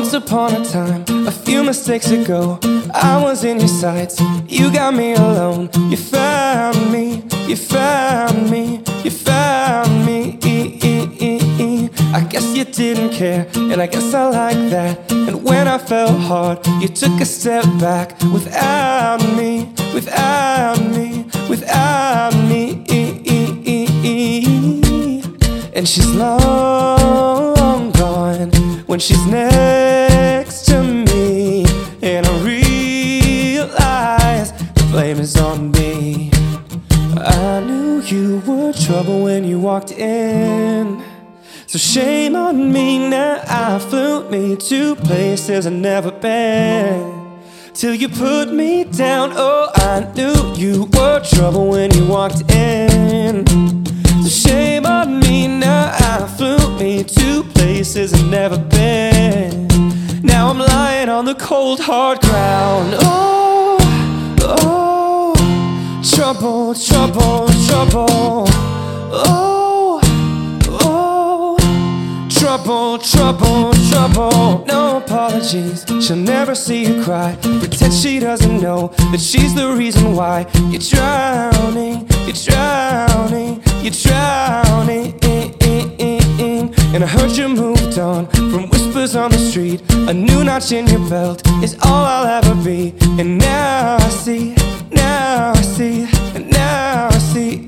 Once upon a time, a few mistakes ago, I was in your sights. You got me alone. You found me, you found me, you found me. I guess you didn't care, and I guess I like that. And when I fell hard, you took a step back without me, without me, without me. And she's gone when she's next to me. And I realize the blame is on me. I knew you were trouble when you walked in. So shame on me now. I flew me to places I've never been. Till you put me down. Oh, I knew you were trouble when you walked in. Places I've never been. Now I'm lying on the cold, hard ground. Oh, oh, trouble, trouble, trouble. Oh, oh, trouble, trouble, trouble. No apologies, she'll never see you cry. Pretend she doesn't know that she's the reason why you're drowning, you're drowning, you're drowning. And I heard you moved on from whispers on the street. A new notch in your belt is all I'll ever be. And now I see, now I see, and now I see.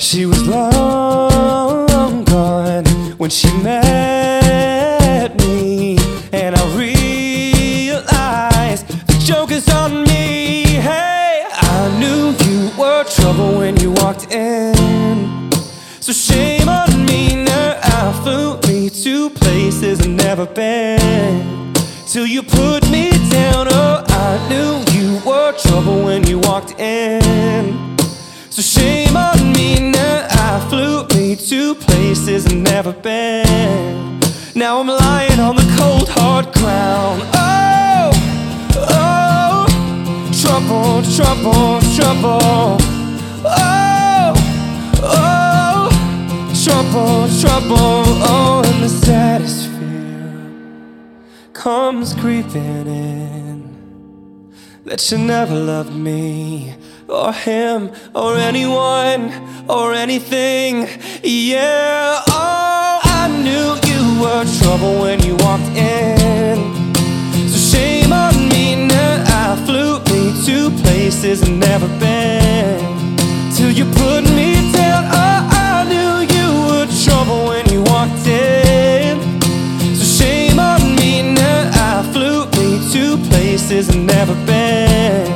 She was long gone when she met me. And I realized the joke is on me. Hey, I knew you were trouble when you walked in. So shame on me now. I flew me to places I've never been. Till you put me down. Oh, I knew you were trouble when you walked in. So shame on me now. I flew me to places I've never been. Now I'm lying on the cold, hard ground. Oh, oh, trouble, trouble, trouble. Trouble. Oh, and the saddest fear comes creeping in that you never loved me or him or anyone or anything. Yeah, oh, I knew you were trouble when you walked in. So shame on me now. I flew me to places I've never been places I've never been.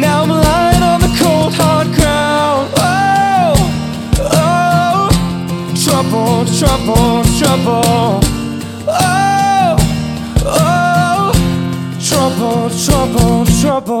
Now I'm lying on the cold, hard ground. Oh, oh, trouble, trouble, trouble. Oh, oh, trouble, trouble, trouble.